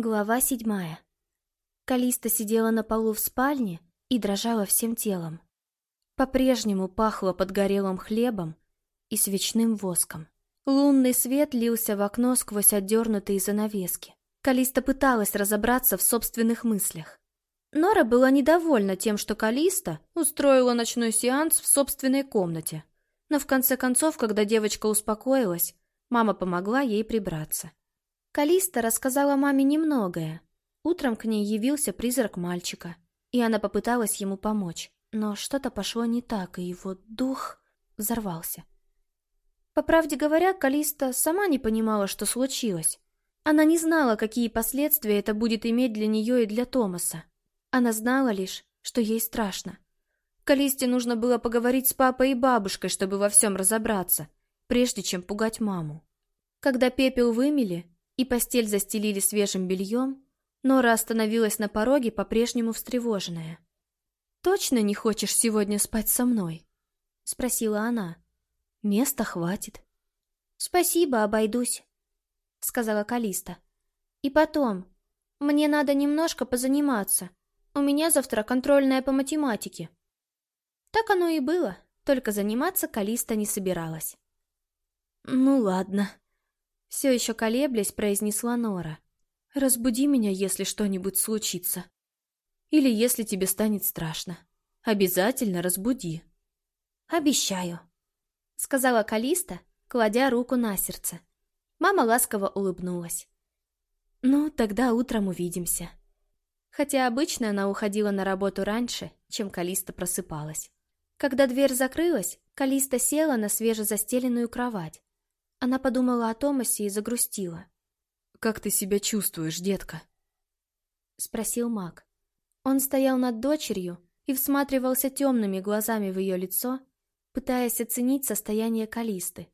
Глава седьмая. Калиста сидела на полу в спальне и дрожала всем телом. По-прежнему пахло подгорелым хлебом и свечным воском. Лунный свет лился в окно сквозь отдернутые занавески. Калиста пыталась разобраться в собственных мыслях. Нора была недовольна тем, что Калиста устроила ночной сеанс в собственной комнате. Но в конце концов, когда девочка успокоилась, мама помогла ей прибраться. Калиста рассказала маме немногое. Утром к ней явился призрак мальчика, и она попыталась ему помочь. Но что-то пошло не так, и его дух взорвался. По правде говоря, Калиста сама не понимала, что случилось. Она не знала, какие последствия это будет иметь для нее и для Томаса. Она знала лишь, что ей страшно. Калисте нужно было поговорить с папой и бабушкой, чтобы во всем разобраться, прежде чем пугать маму. Когда пепел вымели, и постель застелили свежим бельем, Нора остановилась на пороге, по-прежнему встревоженная. «Точно не хочешь сегодня спать со мной?» — спросила она. «Места хватит». «Спасибо, обойдусь», — сказала Калиста. «И потом, мне надо немножко позаниматься. У меня завтра контрольная по математике». Так оно и было, только заниматься Калиста не собиралась. «Ну ладно», все еще колеблясь, произнесла Нора. «Разбуди меня, если что-нибудь случится. Или если тебе станет страшно. Обязательно разбуди». «Обещаю», — сказала Калиста, кладя руку на сердце. Мама ласково улыбнулась. «Ну, тогда утром увидимся». Хотя обычно она уходила на работу раньше, чем Калиста просыпалась. Когда дверь закрылась, Калиста села на свежезастеленную кровать. Она подумала о Томасе и загрустила. «Как ты себя чувствуешь, детка?» Спросил маг. Он стоял над дочерью и всматривался темными глазами в ее лицо, пытаясь оценить состояние Калисты.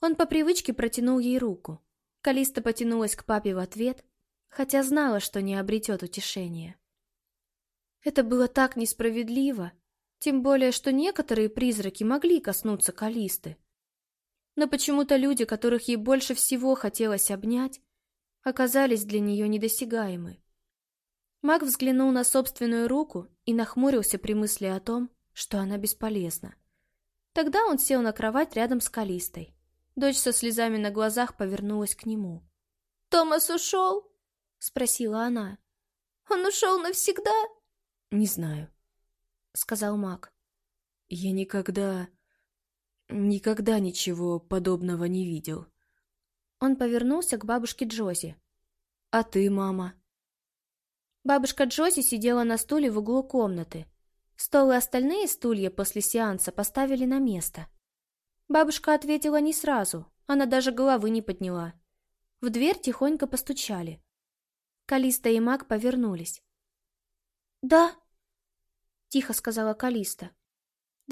Он по привычке протянул ей руку. Калиста потянулась к папе в ответ, хотя знала, что не обретет утешения. Это было так несправедливо, тем более, что некоторые призраки могли коснуться Калисты, но почему-то люди, которых ей больше всего хотелось обнять, оказались для нее недосягаемы. Маг взглянул на собственную руку и нахмурился при мысли о том, что она бесполезна. Тогда он сел на кровать рядом с Калистой. Дочь со слезами на глазах повернулась к нему. «Томас ушел?» — спросила она. «Он ушел навсегда?» «Не знаю», — сказал маг. «Я никогда...» Никогда ничего подобного не видел. Он повернулся к бабушке Джози. «А ты, мама?» Бабушка Джози сидела на стуле в углу комнаты. Стол и остальные стулья после сеанса поставили на место. Бабушка ответила не сразу, она даже головы не подняла. В дверь тихонько постучали. Калиста и Мак повернулись. «Да», — тихо сказала Калиста.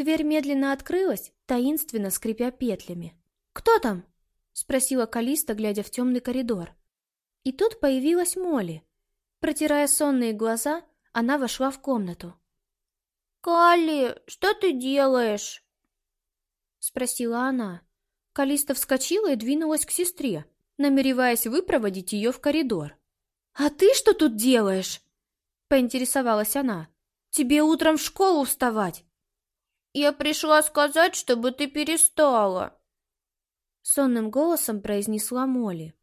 Дверь медленно открылась, таинственно скрипя петлями. «Кто там?» — спросила Калиста, глядя в темный коридор. И тут появилась Молли. Протирая сонные глаза, она вошла в комнату. «Калли, что ты делаешь?» — спросила она. Калиста вскочила и двинулась к сестре, намереваясь выпроводить ее в коридор. «А ты что тут делаешь?» — поинтересовалась она. «Тебе утром в школу вставать!» «Я пришла сказать, чтобы ты перестала!» Сонным голосом произнесла Молли.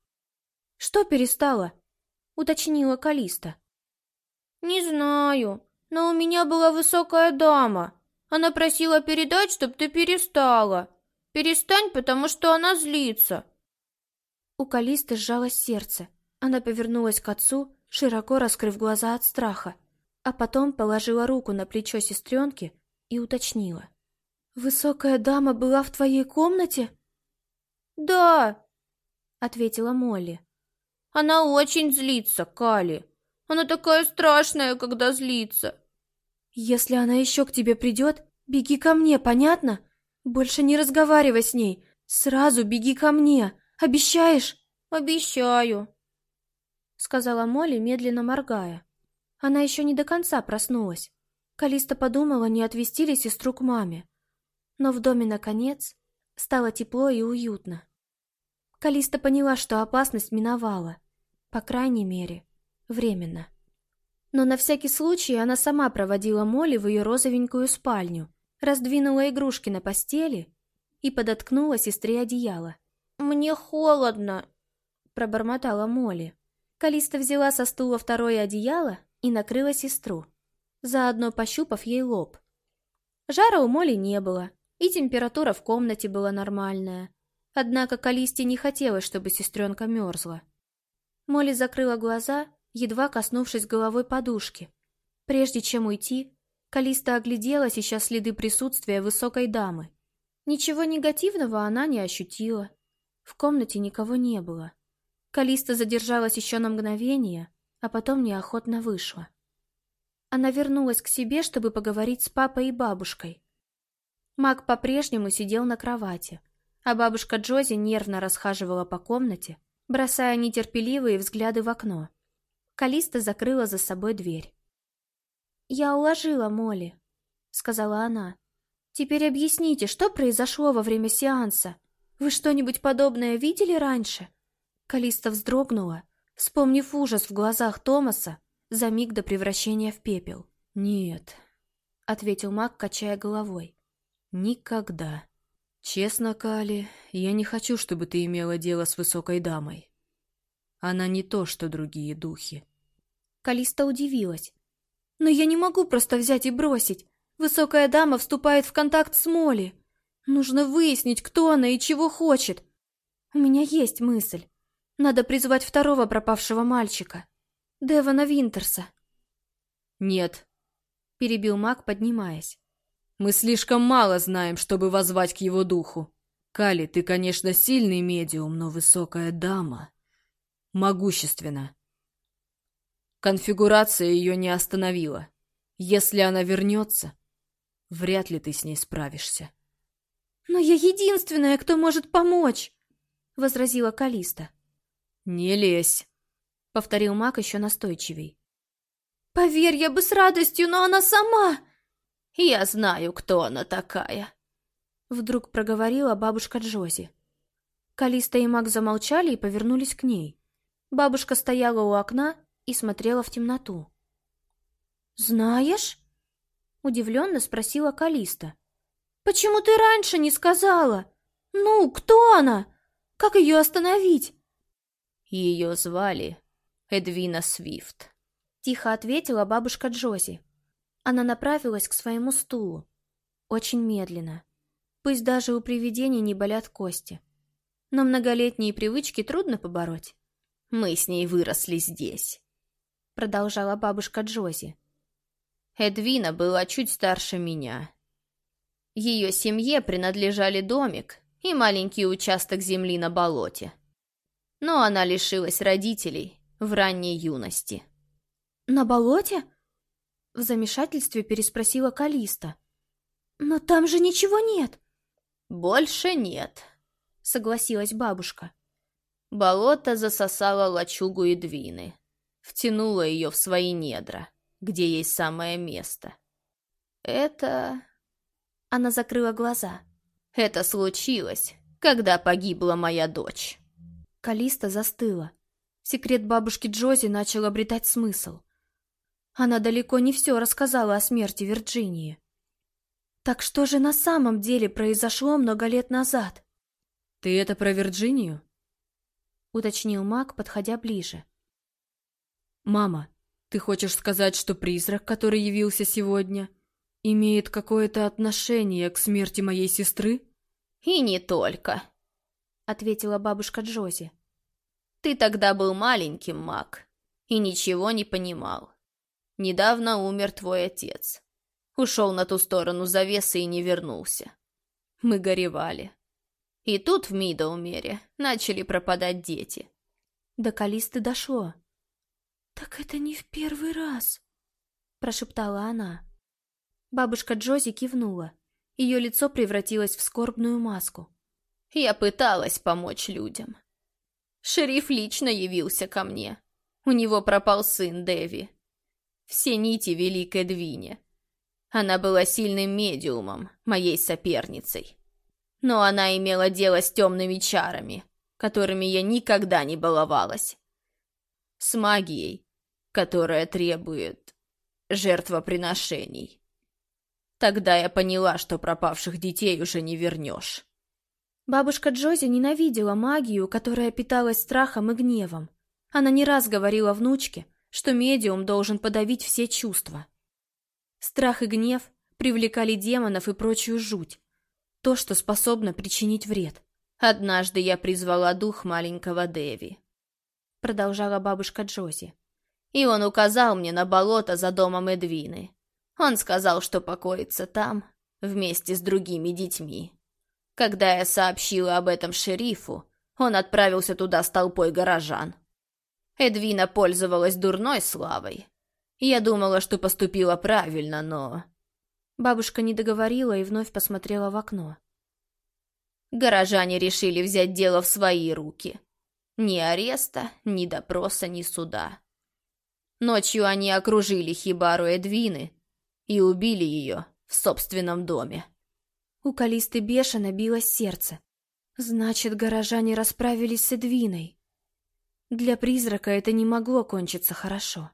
«Что перестала?» — уточнила Калиста. «Не знаю, но у меня была высокая дама. Она просила передать, чтобы ты перестала. Перестань, потому что она злится». У Калисты сжалось сердце. Она повернулась к отцу, широко раскрыв глаза от страха, а потом положила руку на плечо сестренки и уточнила. «Высокая дама была в твоей комнате?» «Да», — ответила Молли. «Она очень злится, Кали. Она такая страшная, когда злится». «Если она еще к тебе придет, беги ко мне, понятно? Больше не разговаривай с ней. Сразу беги ко мне. Обещаешь?» «Обещаю», — сказала Молли, медленно моргая. Она еще не до конца проснулась. Калиста подумала, не отвезти ли сестру к маме. Но в доме, наконец, стало тепло и уютно. Калиста поняла, что опасность миновала. По крайней мере, временно. Но на всякий случай она сама проводила Молли в ее розовенькую спальню, раздвинула игрушки на постели и подоткнула сестре одеяло. «Мне холодно», — пробормотала Молли. Калиста взяла со стула второе одеяло и накрыла сестру, заодно пощупав ей лоб. Жара у Молли не было, и температура в комнате была нормальная. Однако Калисте не хотелось, чтобы сестренка мерзла. Молли закрыла глаза, едва коснувшись головой подушки. Прежде чем уйти, Калиста огляделась, ища следы присутствия высокой дамы. Ничего негативного она не ощутила. В комнате никого не было. Калиста задержалась еще на мгновение, а потом неохотно вышла. Она вернулась к себе, чтобы поговорить с папой и бабушкой. Мак по-прежнему сидел на кровати, а бабушка Джози нервно расхаживала по комнате, бросая нетерпеливые взгляды в окно. Калиста закрыла за собой дверь. «Я уложила Молли», — сказала она. «Теперь объясните, что произошло во время сеанса? Вы что-нибудь подобное видели раньше?» Калиста вздрогнула, вспомнив ужас в глазах Томаса за миг до превращения в пепел. «Нет», — ответил маг, качая головой. «Никогда». «Честно, Кали, я не хочу, чтобы ты имела дело с высокой дамой. Она не то, что другие духи». Калиста удивилась. «Но я не могу просто взять и бросить. Высокая дама вступает в контакт с Молли. Нужно выяснить, кто она и чего хочет. У меня есть мысль. Надо призвать второго пропавшего мальчика. Девона Винтерса». «Нет», — перебил маг, поднимаясь. Мы слишком мало знаем, чтобы возвать к его духу. Кали, ты, конечно, сильный медиум, но высокая дама. Могущественна. Конфигурация ее не остановила. Если она вернется, вряд ли ты с ней справишься. «Но я единственная, кто может помочь!» — возразила Калиста. «Не лезь!» — повторил маг еще настойчивей. «Поверь, я бы с радостью, но она сама!» «Я знаю, кто она такая», — вдруг проговорила бабушка Джози. Калиста и Мак замолчали и повернулись к ней. Бабушка стояла у окна и смотрела в темноту. «Знаешь?» — удивленно спросила Калиста. «Почему ты раньше не сказала? Ну, кто она? Как ее остановить?» Ее звали Эдвина Свифт. Тихо ответила бабушка Джози. Она направилась к своему стулу. Очень медленно. Пусть даже у привидений не болят кости. Но многолетние привычки трудно побороть. «Мы с ней выросли здесь», — продолжала бабушка Джози. Эдвина была чуть старше меня. Ее семье принадлежали домик и маленький участок земли на болоте. Но она лишилась родителей в ранней юности. «На болоте?» В замешательстве переспросила Калиста. «Но там же ничего нет!» «Больше нет», — согласилась бабушка. Болото засосало лачугу и двины, втянуло ее в свои недра, где есть самое место. Это... Она закрыла глаза. Это случилось, когда погибла моя дочь. Калиста застыла. Секрет бабушки Джози начал обретать смысл. Она далеко не все рассказала о смерти Вирджинии. Так что же на самом деле произошло много лет назад? «Ты это про Вирджинию?» — уточнил маг, подходя ближе. «Мама, ты хочешь сказать, что призрак, который явился сегодня, имеет какое-то отношение к смерти моей сестры?» «И не только», — ответила бабушка Джози. «Ты тогда был маленьким, маг, и ничего не понимал. Недавно умер твой отец. Ушел на ту сторону завесы и не вернулся. Мы горевали. И тут в Мидоумере начали пропадать дети. До Калисты дошло. «Так это не в первый раз», — прошептала она. Бабушка Джози кивнула. Ее лицо превратилось в скорбную маску. «Я пыталась помочь людям. Шериф лично явился ко мне. У него пропал сын Дэви. Все нити вели к Эдвине. Она была сильным медиумом, моей соперницей. Но она имела дело с темными чарами, которыми я никогда не баловалась. С магией, которая требует жертвоприношений. Тогда я поняла, что пропавших детей уже не вернешь. Бабушка Джози ненавидела магию, которая питалась страхом и гневом. Она не раз говорила внучке, что медиум должен подавить все чувства. Страх и гнев привлекали демонов и прочую жуть, то, что способно причинить вред. «Однажды я призвала дух маленького Дэви», — продолжала бабушка Джози. «И он указал мне на болото за домом Эдвины. Он сказал, что покоится там, вместе с другими детьми. Когда я сообщила об этом шерифу, он отправился туда с толпой горожан. Эдвина пользовалась дурной славой. Я думала, что поступила правильно, но... Бабушка не договорила и вновь посмотрела в окно. Горожане решили взять дело в свои руки. Ни ареста, ни допроса, ни суда. Ночью они окружили хибару Эдвины и убили ее в собственном доме. У Калисты бешено билось сердце. Значит, горожане расправились с Эдвиной. Для призрака это не могло кончиться хорошо.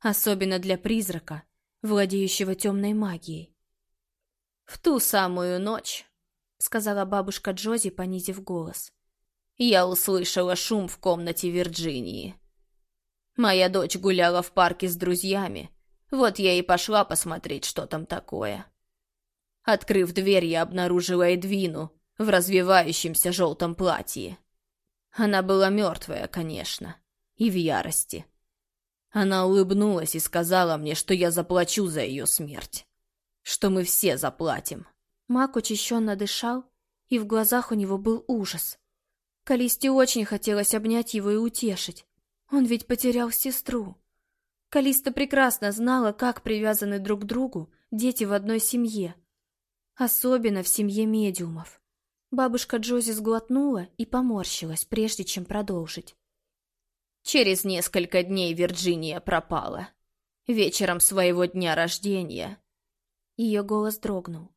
Особенно для призрака, владеющего темной магией. «В ту самую ночь», — сказала бабушка Джози, понизив голос, «я услышала шум в комнате Вирджинии. Моя дочь гуляла в парке с друзьями, вот я и пошла посмотреть, что там такое». Открыв дверь, я обнаружила Эдвину в развивающемся желтом платье. Она была мертвая, конечно, и в ярости. Она улыбнулась и сказала мне, что я заплачу за ее смерть. Что мы все заплатим. Мак учащенно дышал, и в глазах у него был ужас. Калисте очень хотелось обнять его и утешить. Он ведь потерял сестру. Калиста прекрасно знала, как привязаны друг к другу дети в одной семье. Особенно в семье медиумов. Бабушка Джози сглотнула и поморщилась, прежде чем продолжить. Через несколько дней Вирджиния пропала. Вечером своего дня рождения. Ее голос дрогнул.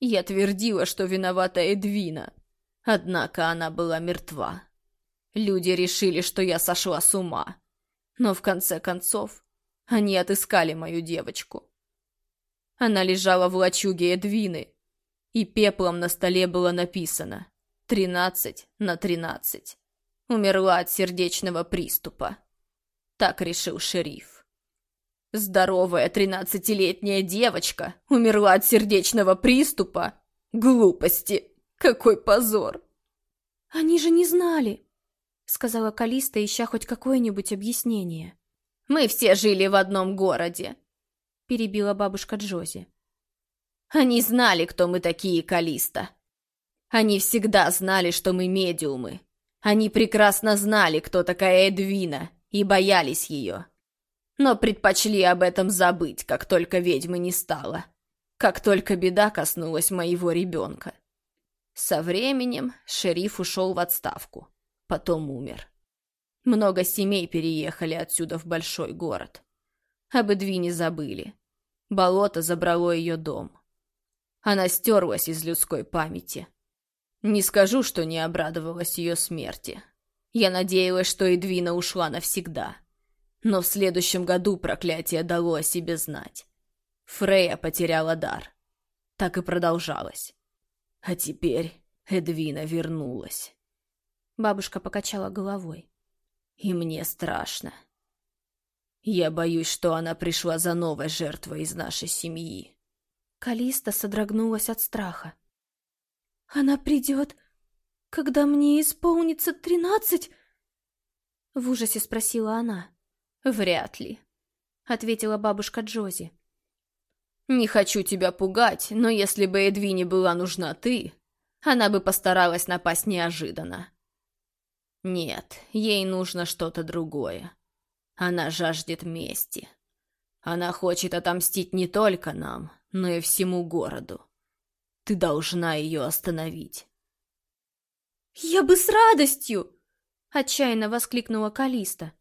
Я твердила, что виновата Эдвина. Однако она была мертва. Люди решили, что я сошла с ума. Но в конце концов, они отыскали мою девочку. Она лежала в лачуге Эдвины, и пеплом на столе было написано «Тринадцать на тринадцать». Умерла от сердечного приступа. Так решил шериф. Здоровая тринадцатилетняя девочка умерла от сердечного приступа? Глупости! Какой позор! «Они же не знали!» — сказала Калиста, ища хоть какое-нибудь объяснение. «Мы все жили в одном городе», — перебила бабушка Джози. Они знали, кто мы такие, Калиста. Они всегда знали, что мы медиумы. Они прекрасно знали, кто такая Эдвина, и боялись ее. Но предпочли об этом забыть, как только ведьмы не стало. Как только беда коснулась моего ребенка. Со временем шериф ушел в отставку. Потом умер. Много семей переехали отсюда в большой город. Об Эдвине забыли. Болото забрало ее дом. Она стерлась из людской памяти. Не скажу, что не обрадовалась ее смерти. Я надеялась, что Эдвина ушла навсегда. Но в следующем году проклятие дало о себе знать. Фрея потеряла дар. Так и продолжалось. А теперь Эдвина вернулась. Бабушка покачала головой. И мне страшно. Я боюсь, что она пришла за новой жертвой из нашей семьи. Калиста содрогнулась от страха. «Она придет, когда мне исполнится тринадцать?» В ужасе спросила она. «Вряд ли», — ответила бабушка Джози. «Не хочу тебя пугать, но если бы Эдвине была нужна ты, она бы постаралась напасть неожиданно. Нет, ей нужно что-то другое. Она жаждет мести. Она хочет отомстить не только нам, но и всему городу. Ты должна ее остановить. «Я бы с радостью!» — отчаянно воскликнула Калиста.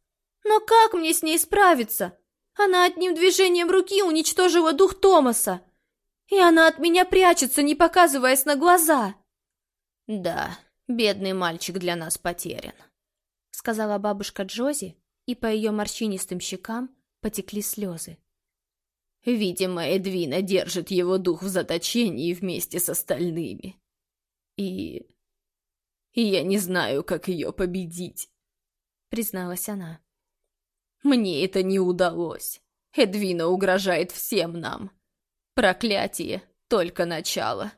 «Но как мне с ней справиться? Она одним движением руки уничтожила дух Томаса, и она от меня прячется, не показываясь на глаза!» «Да, бедный мальчик для нас потерян», — сказала бабушка Джози и по ее морщинистым щекам потекли слезы. Видимо, Эдвина держит его дух в заточении вместе с остальными. И... и я не знаю, как ее победить, призналась она. Мне это не удалось. Эдвина угрожает всем нам. Проклятие — только начало.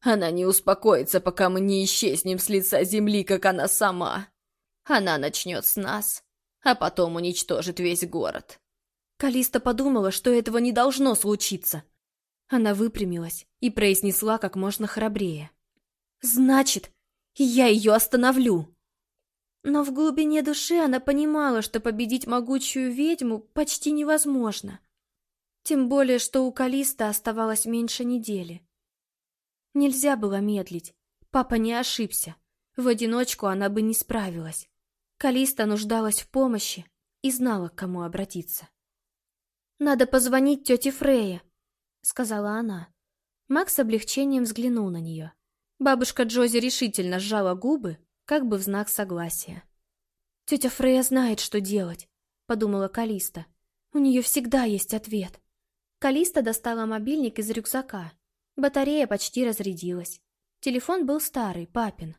Она не успокоится, пока мы не исчезнем с лица земли, как она сама. Она начнет с нас, а потом уничтожит весь город. Калиста подумала, что этого не должно случиться. Она выпрямилась и произнесла как можно храбрее. «Значит, я ее остановлю!» Но в глубине души она понимала, что победить могучую ведьму почти невозможно. Тем более, что у Калиста оставалось меньше недели. Нельзя было медлить. Папа не ошибся. В одиночку она бы не справилась. Калиста нуждалась в помощи и знала, к кому обратиться. «Надо позвонить тете Фрейе», — сказала она. Макс с облегчением взглянул на нее. Бабушка Джози решительно сжала губы, как бы в знак согласия. «Тетя Фрея знает, что делать», — подумала Калиста. «У нее всегда есть ответ». Калиста достала мобильник из рюкзака. Батарея почти разрядилась. Телефон был старый, папин.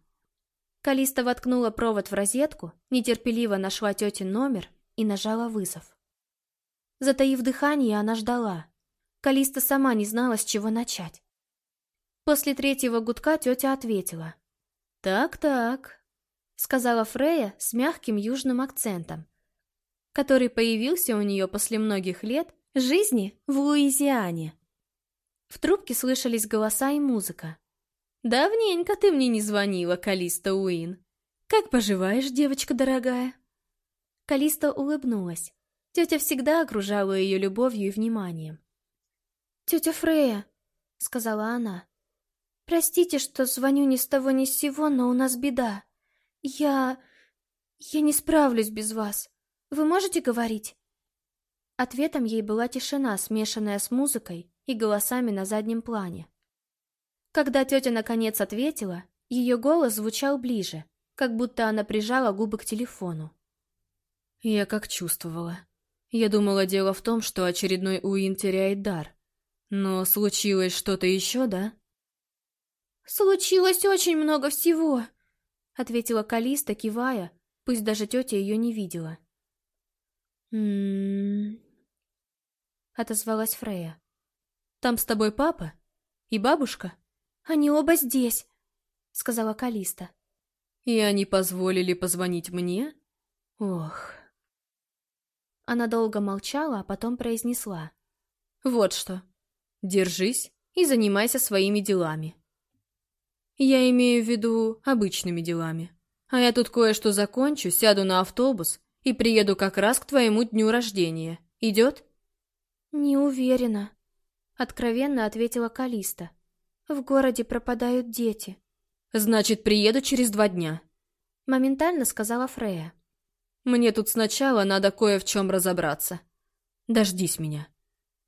Калиста воткнула провод в розетку, нетерпеливо нашла тетин номер и нажала вызов. Затаив дыхание, она ждала. Калиста сама не знала, с чего начать. После третьего гудка тетя ответила. «Так-так», — сказала Фрея с мягким южным акцентом, который появился у нее после многих лет жизни в Луизиане. В трубке слышались голоса и музыка. «Давненько ты мне не звонила, Калиста Уин. Как поживаешь, девочка дорогая?» Калиста улыбнулась. Тетя всегда окружала ее любовью и вниманием. «Тетя Фрея», — сказала она, — «простите, что звоню ни с того ни с сего, но у нас беда. Я... я не справлюсь без вас. Вы можете говорить?» Ответом ей была тишина, смешанная с музыкой и голосами на заднем плане. Когда тетя наконец ответила, ее голос звучал ближе, как будто она прижала губы к телефону. «Я как чувствовала», я думала, дело в том, что очередной Уин теряет дар. Но случилось что-то еще, да? «Случилось очень много всего», — ответила Калиста, кивая, пусть даже тетя ее не видела. «М-м-м...» отозвалась Фрея. «Там с тобой папа? И бабушка?» «Они оба здесь», — сказала Калиста. «И они позволили позвонить мне? Ох...» Она долго молчала, а потом произнесла. «Вот что. Держись и занимайся своими делами. Я имею в виду обычными делами. А я тут кое-что закончу, сяду на автобус и приеду как раз к твоему дню рождения. Идет?» «Не уверена», — откровенно ответила Калиста. «В городе пропадают дети». «Значит, приеду через два дня», — моментально сказала Фрея. Мне тут сначала надо кое в чем разобраться. Дождись меня.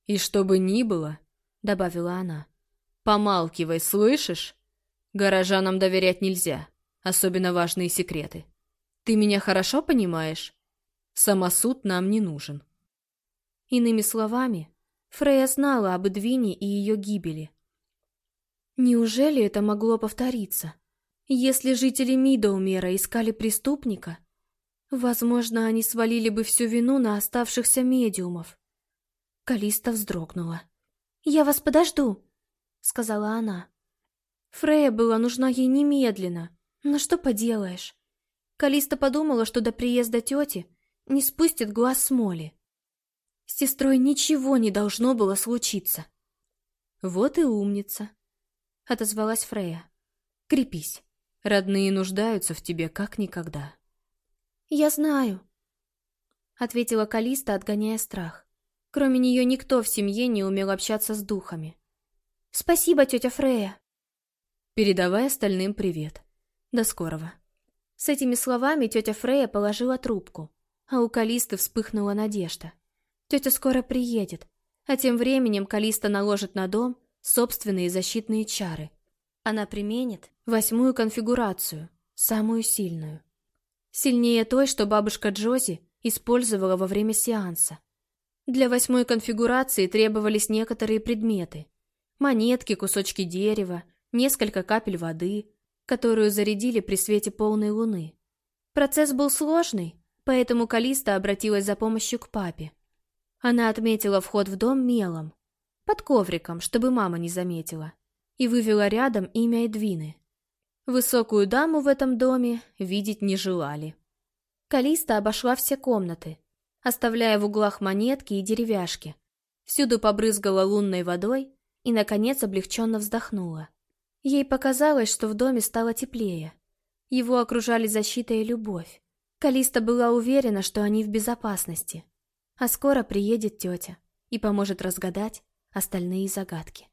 И что бы ни было, — добавила она, — помалкивай, слышишь? Горожанам доверять нельзя, особенно важные секреты. Ты меня хорошо понимаешь? Самосуд нам не нужен. Иными словами, Фрея знала об Эдвине и ее гибели. Неужели это могло повториться? Если жители Мидоумера искали преступника — Возможно, они свалили бы всю вину на оставшихся медиумов. Калиста вздрогнула. «Я вас подожду», — сказала она. Фрея была нужна ей немедленно, но что поделаешь. Калиста подумала, что до приезда тети не спустит глаз с Молли. С сестрой ничего не должно было случиться. «Вот и умница», — отозвалась Фрея. «Крепись. Родные нуждаются в тебе как никогда». «Я знаю», — ответила Калиста, отгоняя страх. Кроме нее никто в семье не умел общаться с духами. «Спасибо, тетя Фрея». «Передавай остальным привет. До скорого». С этими словами тетя Фрея положила трубку, а у Калисты вспыхнула надежда. Тетя скоро приедет, а тем временем Калиста наложит на дом собственные защитные чары. Она применит восьмую конфигурацию, самую сильную. Сильнее той, что бабушка Джози использовала во время сеанса. Для восьмой конфигурации требовались некоторые предметы. Монетки, кусочки дерева, несколько капель воды, которую зарядили при свете полной луны. Процесс был сложный, поэтому Калиста обратилась за помощью к папе. Она отметила вход в дом мелом, под ковриком, чтобы мама не заметила, и вывела рядом имя Эдвины. Высокую даму в этом доме видеть не желали. Калиста обошла все комнаты, оставляя в углах монетки и деревяшки. Всюду побрызгала лунной водой и, наконец, облегченно вздохнула. Ей показалось, что в доме стало теплее. Его окружали защита и любовь. Калиста была уверена, что они в безопасности. А скоро приедет тетя и поможет разгадать остальные загадки.